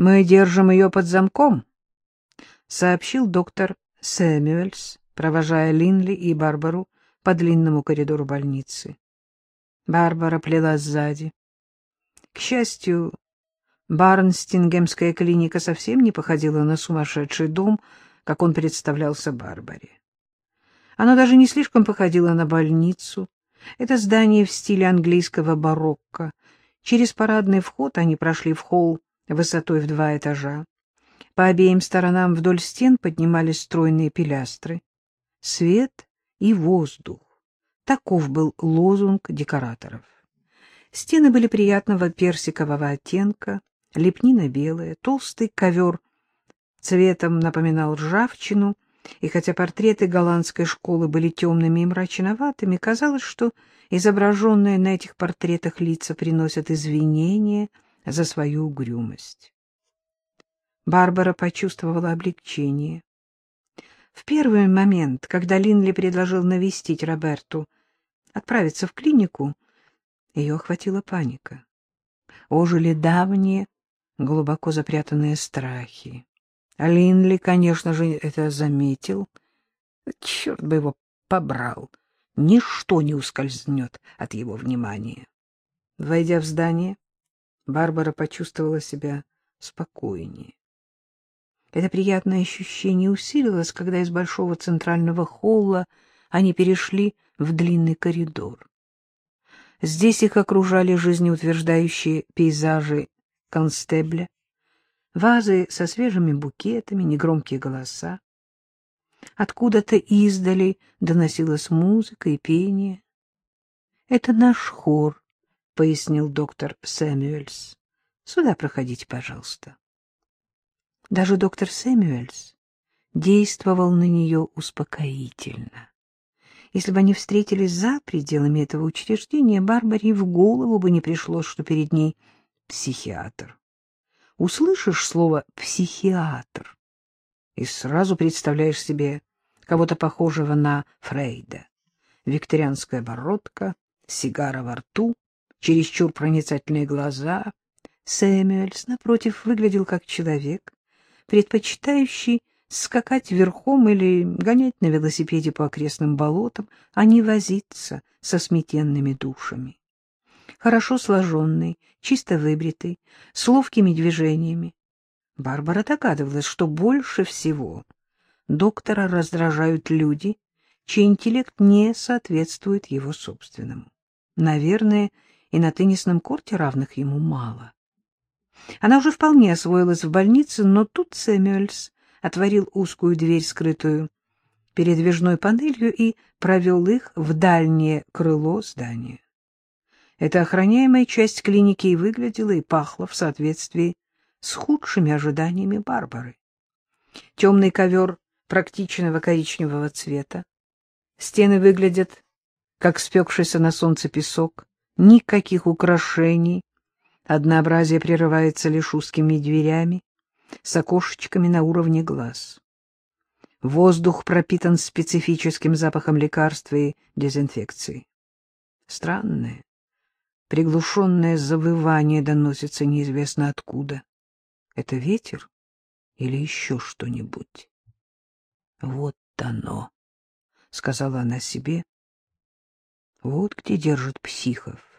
Мы держим ее под замком, — сообщил доктор Сэмюэльс, провожая Линли и Барбару по длинному коридору больницы. Барбара плела сзади. К счастью, Барнстингемская клиника совсем не походила на сумасшедший дом, как он представлялся Барбаре. Оно даже не слишком походило на больницу. Это здание в стиле английского барокко. Через парадный вход они прошли в холл высотой в два этажа. По обеим сторонам вдоль стен поднимались стройные пилястры. Свет и воздух. Таков был лозунг декораторов. Стены были приятного персикового оттенка, лепнина белая, толстый ковер цветом напоминал ржавчину, и хотя портреты голландской школы были темными и мрачноватыми, казалось, что изображенные на этих портретах лица приносят извинения за свою угрюмость. Барбара почувствовала облегчение. В первый момент, когда Линли предложил навестить Роберту, отправиться в клинику, ее охватила паника. Ожили давние, глубоко запрятанные страхи. Линли, конечно же, это заметил. Черт бы его побрал. Ничто не ускользнет от его внимания. Войдя в здание, Барбара почувствовала себя спокойнее. Это приятное ощущение усилилось, когда из большого центрального холла они перешли в длинный коридор. Здесь их окружали жизнеутверждающие пейзажи констебля, вазы со свежими букетами, негромкие голоса. Откуда-то издали доносилась музыка и пение. — Это наш хор, — пояснил доктор Сэмюэльс. — Сюда проходите, пожалуйста. Даже доктор Сэмюэльс действовал на нее успокоительно. Если бы они встретились за пределами этого учреждения, Барбаре в голову бы не пришло, что перед ней психиатр. Услышишь слово «психиатр» и сразу представляешь себе кого-то похожего на Фрейда. Викторианская бородка, сигара во рту, чересчур проницательные глаза. Сэмюэльс, напротив, выглядел как человек, предпочитающий скакать верхом или гонять на велосипеде по окрестным болотам, а не возиться со сметенными душами. Хорошо сложенный, чисто выбритый, с ловкими движениями. Барбара догадывалась, что больше всего доктора раздражают люди, чей интеллект не соответствует его собственному. Наверное, и на теннисном корте равных ему мало. Она уже вполне освоилась в больнице, но тут Сэмюэльс отворил узкую дверь, скрытую передвижной панелью, и провел их в дальнее крыло здания. Эта охраняемая часть клиники и выглядела, и пахла в соответствии с худшими ожиданиями Барбары. Темный ковер практичного коричневого цвета. Стены выглядят, как спекшийся на солнце песок. Никаких украшений, Однообразие прерывается лишь узкими дверями с окошечками на уровне глаз. Воздух пропитан специфическим запахом лекарства и дезинфекции. Странное, приглушенное завывание доносится неизвестно откуда. Это ветер или еще что-нибудь? Вот оно, — сказала она себе. Вот где держат психов.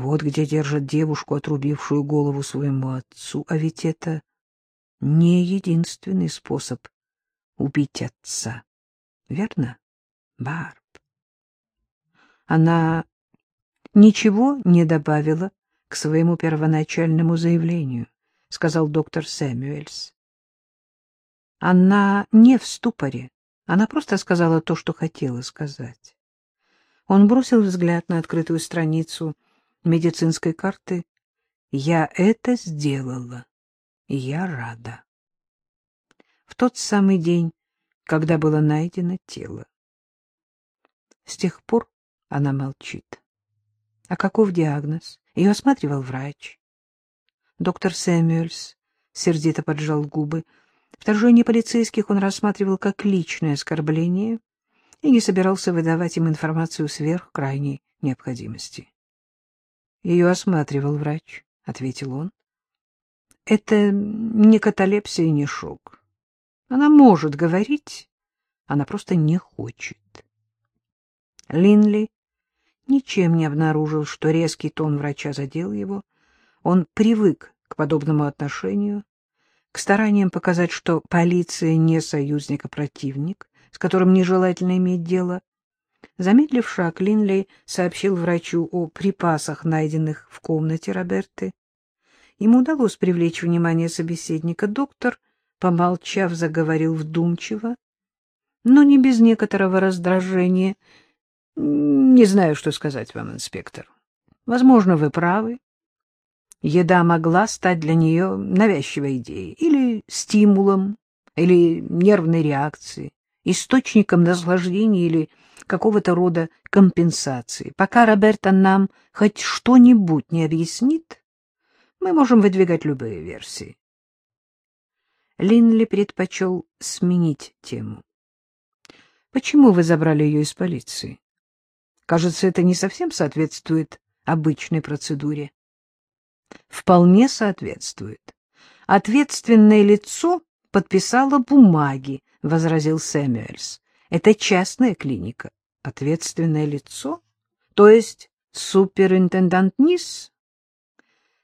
Вот где держат девушку, отрубившую голову своему отцу. А ведь это не единственный способ убить отца. Верно, Барб? Она ничего не добавила к своему первоначальному заявлению, сказал доктор Сэмюэльс. Она не в ступоре. Она просто сказала то, что хотела сказать. Он бросил взгляд на открытую страницу медицинской карты. Я это сделала, я рада. В тот самый день, когда было найдено тело. С тех пор она молчит. А каков диагноз? Ее осматривал врач. Доктор Сэмюэльс сердито поджал губы. Вторжение полицейских он рассматривал как личное оскорбление и не собирался выдавать им информацию сверх крайней необходимости. Ее осматривал врач, — ответил он. Это не каталепсия и не шок. Она может говорить, она просто не хочет. Линли ничем не обнаружил, что резкий тон врача задел его. Он привык к подобному отношению, к стараниям показать, что полиция не союзник, а противник, с которым нежелательно иметь дело. Замедлив шаг, Линли сообщил врачу о припасах, найденных в комнате Роберты. Ему удалось привлечь внимание собеседника. Доктор, помолчав, заговорил вдумчиво, но не без некоторого раздражения. — Не знаю, что сказать вам, инспектор. Возможно, вы правы. Еда могла стать для нее навязчивой идеей, или стимулом, или нервной реакцией, источником наслаждения или какого-то рода компенсации. Пока Роберта нам хоть что-нибудь не объяснит, мы можем выдвигать любые версии. Линли предпочел сменить тему. Почему вы забрали ее из полиции? Кажется, это не совсем соответствует обычной процедуре. Вполне соответствует. Ответственное лицо подписало бумаги, — возразил Сэмюэльс. Это частная клиника. Ответственное лицо? То есть суперинтендант Нис?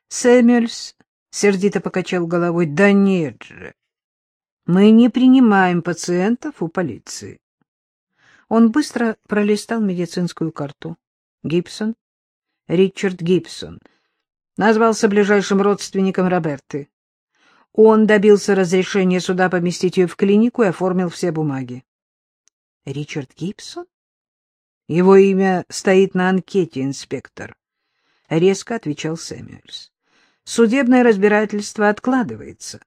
Сэмюэльс сердито покачал головой. Да нет же. Мы не принимаем пациентов у полиции. Он быстро пролистал медицинскую карту. Гибсон, Ричард Гибсон, назвался ближайшим родственником Роберты. Он добился разрешения суда поместить ее в клинику и оформил все бумаги. Ричард Гибсон? Его имя стоит на анкете, инспектор. Резко отвечал Сэмюэльс. Судебное разбирательство откладывается.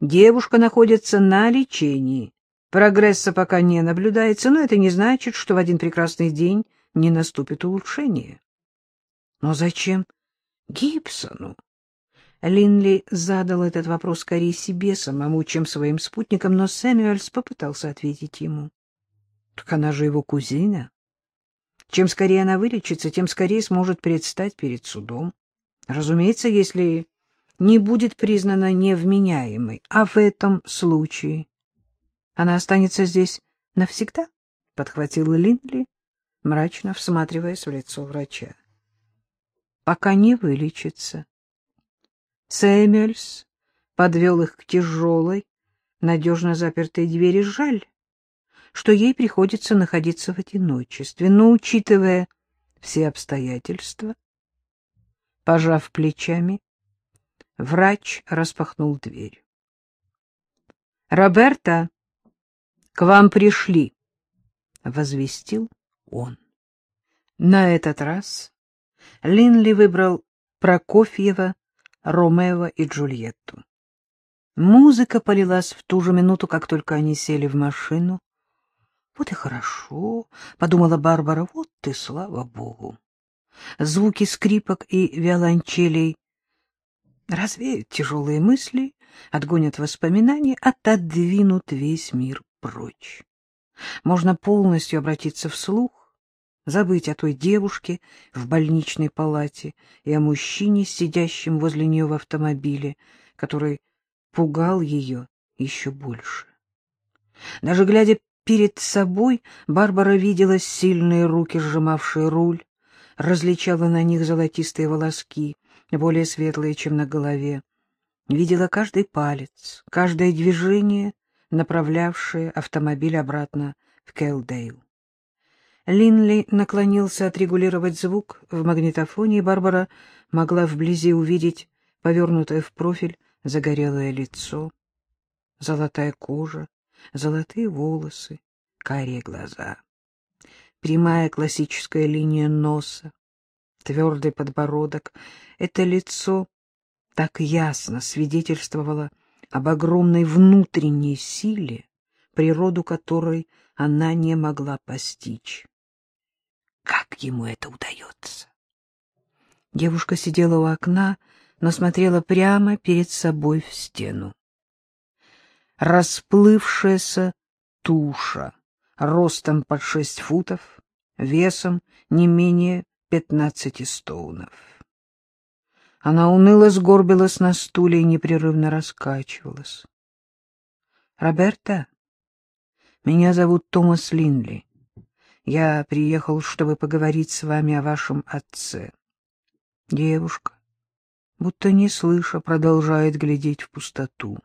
Девушка находится на лечении. Прогресса пока не наблюдается, но это не значит, что в один прекрасный день не наступит улучшение. Но зачем Гибсону? Линли задал этот вопрос скорее себе самому, чем своим спутникам, но Сэмюэльс попытался ответить ему. Так она же его кузина. Чем скорее она вылечится, тем скорее сможет предстать перед судом. Разумеется, если не будет признана невменяемой. А в этом случае она останется здесь навсегда? — подхватила Линли, мрачно всматриваясь в лицо врача. — Пока не вылечится. Сэмюэльс подвел их к тяжелой, надежно запертой двери. Жаль, что ей приходится находиться в одиночестве, но, учитывая все обстоятельства, пожав плечами, врач распахнул дверь. — Роберта! к вам пришли, — возвестил он. На этот раз Линли выбрал Прокофьева, Ромео и Джульетту. Музыка полилась в ту же минуту, как только они сели в машину. «Вот и хорошо», — подумала Барбара, — «вот ты, слава богу». Звуки скрипок и виолончелей развеют тяжелые мысли, отгонят воспоминания, отодвинут весь мир прочь. Можно полностью обратиться вслух, забыть о той девушке в больничной палате и о мужчине, сидящем возле нее в автомобиле, который пугал ее еще больше. Даже глядя перед собой, Барбара видела сильные руки, сжимавшие руль, различала на них золотистые волоски, более светлые, чем на голове, видела каждый палец, каждое движение направлявшие автомобиль обратно в Келдейл. Линли наклонился отрегулировать звук в магнитофоне, и Барбара могла вблизи увидеть повернутое в профиль загорелое лицо, золотая кожа, золотые волосы, карие глаза. Прямая классическая линия носа, твердый подбородок. Это лицо так ясно свидетельствовало об огромной внутренней силе, природу которой она не могла постичь. Как ему это удается? Девушка сидела у окна, но смотрела прямо перед собой в стену. Расплывшаяся туша, ростом под шесть футов, весом не менее пятнадцати стоунов. Она уныло сгорбилась на стуле и непрерывно раскачивалась. — Роберта, меня зовут Томас Линли. Я приехал, чтобы поговорить с вами о вашем отце. Девушка, будто не слыша, продолжает глядеть в пустоту.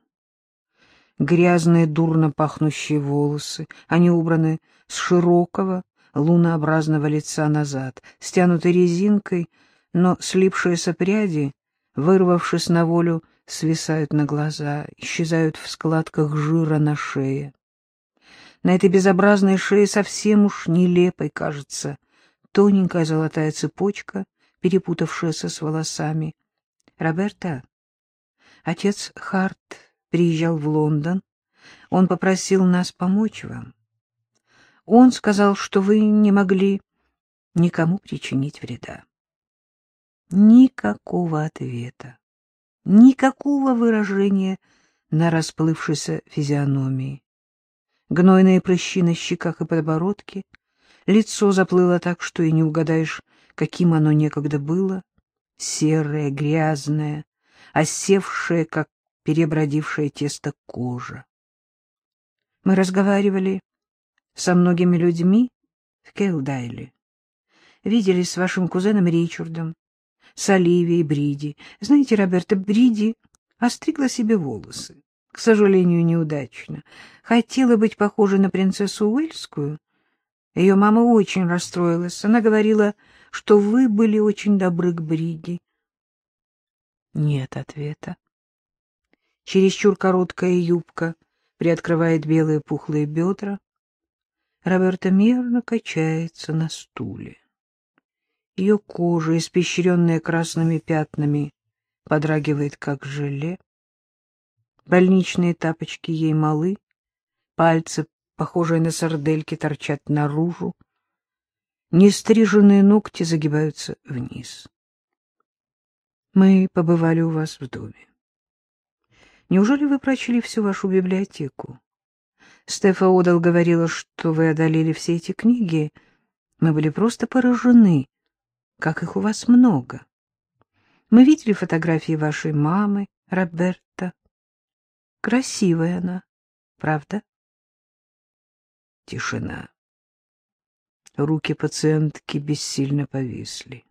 Грязные, дурно пахнущие волосы, они убраны с широкого, лунообразного лица назад, стянуты резинкой, но слипшиеся пряди, вырвавшись на волю, свисают на глаза, исчезают в складках жира на шее. На этой безобразной шее совсем уж нелепой кажется тоненькая золотая цепочка, перепутавшаяся с волосами. Роберта, отец Харт приезжал в Лондон. Он попросил нас помочь вам. Он сказал, что вы не могли никому причинить вреда. Никакого ответа, никакого выражения на расплывшейся физиономии гнойные прыщи на щеках и подбородке, лицо заплыло так, что и не угадаешь, каким оно некогда было, серое, грязное, осевшее, как перебродившее тесто кожа. Мы разговаривали со многими людьми в Кейлдайле. Виделись с вашим кузеном Ричардом, с Оливией Бриди. Знаете, Роберта, Бриди остригла себе волосы к сожалению, неудачно. Хотела быть похожей на принцессу Уэльскую. Ее мама очень расстроилась. Она говорила, что вы были очень добры к Бриди. Нет ответа. Чересчур короткая юбка приоткрывает белые пухлые бедра. Роберта мерно качается на стуле. Ее кожа, испещренная красными пятнами, подрагивает, как желе. Больничные тапочки ей малы, пальцы, похожие на сардельки, торчат наружу. Нестриженные ногти загибаются вниз. Мы побывали у вас в доме. Неужели вы прочли всю вашу библиотеку? Стефа Одал говорила, что вы одолели все эти книги. Мы были просто поражены, как их у вас много. Мы видели фотографии вашей мамы, Роберта. Красивая она, правда? Тишина. Руки пациентки бессильно повисли.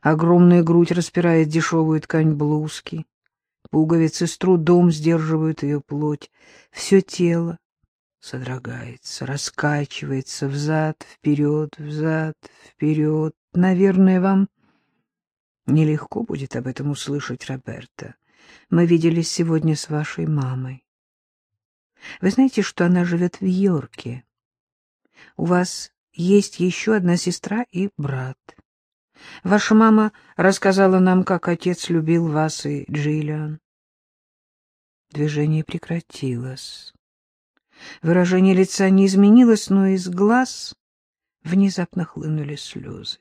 Огромная грудь распирает дешевую ткань блузки. Пуговицы с трудом сдерживают ее плоть. Все тело содрогается, раскачивается взад, вперед, взад, вперед. Наверное, вам нелегко будет об этом услышать, Роберта. Мы виделись сегодня с вашей мамой. Вы знаете, что она живет в Йорке? У вас есть еще одна сестра и брат. Ваша мама рассказала нам, как отец любил вас и Джиллиан. Движение прекратилось. Выражение лица не изменилось, но из глаз внезапно хлынули слезы.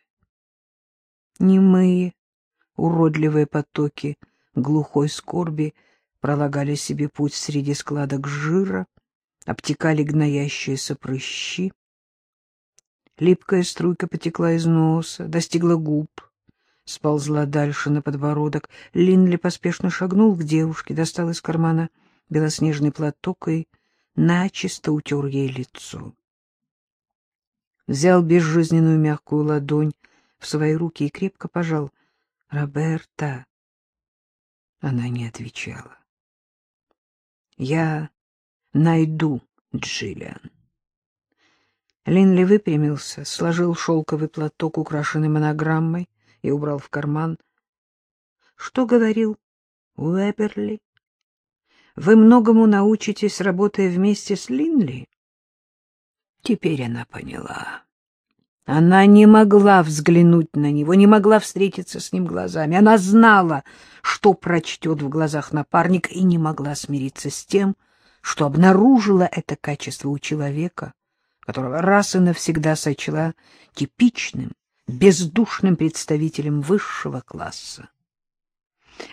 Немые, уродливые потоки — глухой скорби пролагали себе путь среди складок жира, обтекали гноящиеся прыщи. Липкая струйка потекла из носа, достигла губ, сползла дальше на подбородок. Линли поспешно шагнул к девушке, достал из кармана белоснежный платок и начисто утер ей лицо. Взял безжизненную мягкую ладонь в свои руки и крепко пожал. — Роберта, она не отвечала. «Я найду Джиллиан». Линли выпрямился, сложил шелковый платок, украшенный монограммой, и убрал в карман. «Что говорил Уэберли? Вы многому научитесь, работая вместе с Линли?» Теперь она поняла. Она не могла взглянуть на него, не могла встретиться с ним глазами. Она знала, что прочтет в глазах напарник, и не могла смириться с тем, что обнаружила это качество у человека, которого раз и навсегда сочла типичным, бездушным представителем высшего класса.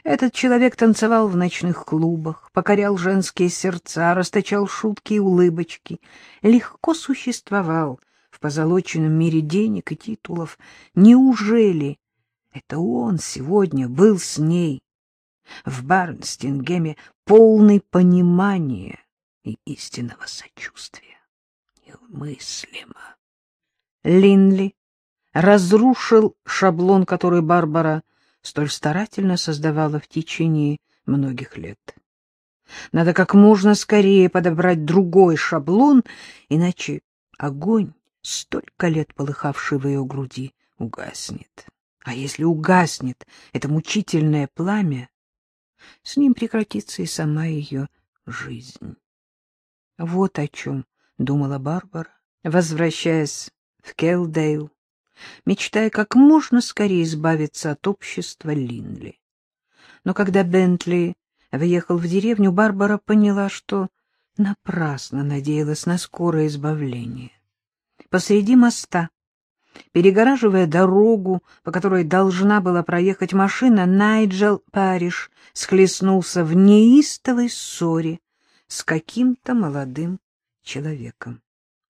Этот человек танцевал в ночных клубах, покорял женские сердца, расточал шутки и улыбочки, легко существовал — в позолоченном мире денег и титулов. Неужели Это он сегодня был с ней в Барнстингеме полный понимания и истинного сочувствия. Немыслимо. Линли разрушил шаблон, который Барбара столь старательно создавала в течение многих лет. Надо как можно скорее подобрать другой шаблон, иначе огонь, столько лет полыхавший в ее груди, угаснет. А если угаснет это мучительное пламя, с ним прекратится и сама ее жизнь. Вот о чем думала Барбара, возвращаясь в Келдейл, мечтая как можно скорее избавиться от общества Линли. Но когда Бентли въехал в деревню, Барбара поняла, что напрасно надеялась на скорое избавление. Посреди моста, перегораживая дорогу, по которой должна была проехать машина, Найджел Париш схлестнулся в неистовой ссоре с каким-то молодым человеком.